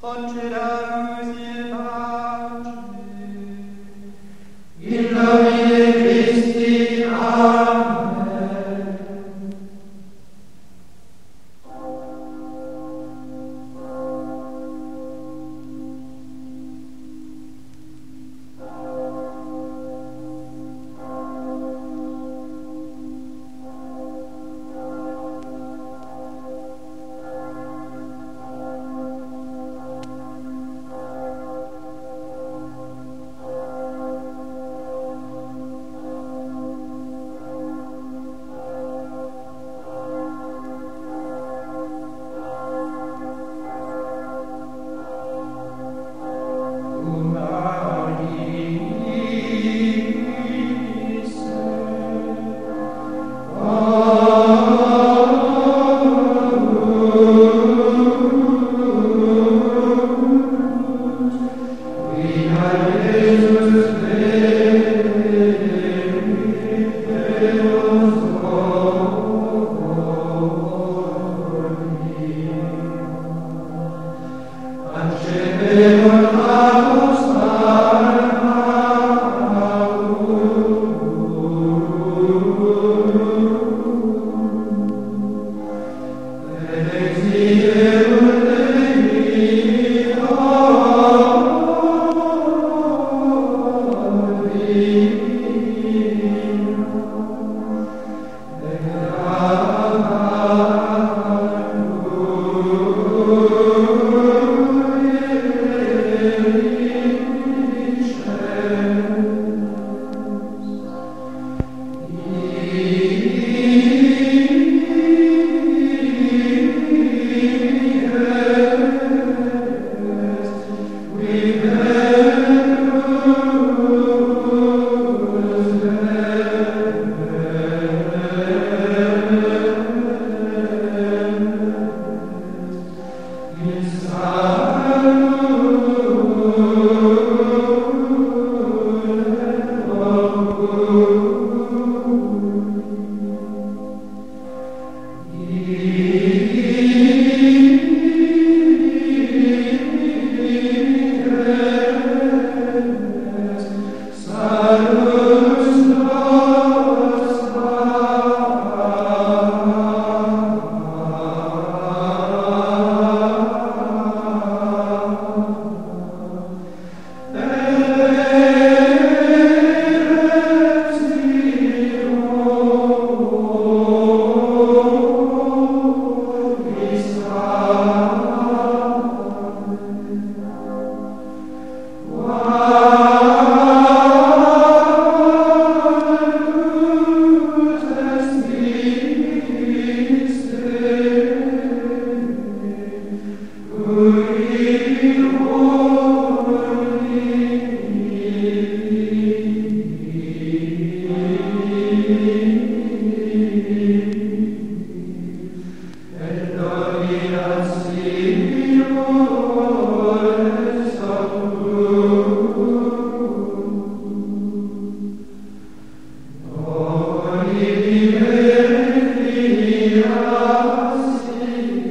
Concederà Amen. Amen. Oliber libera servum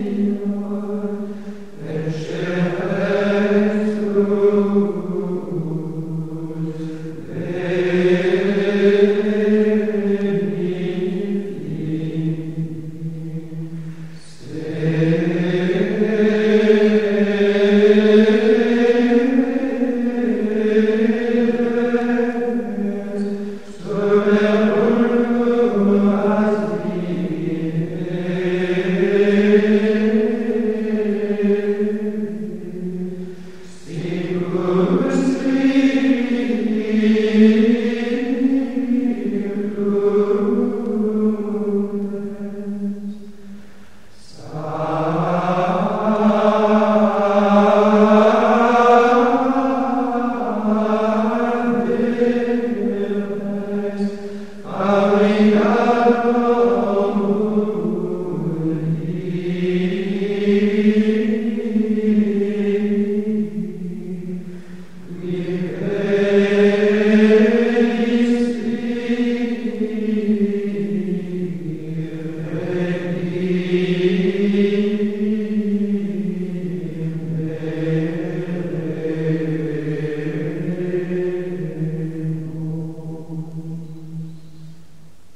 you.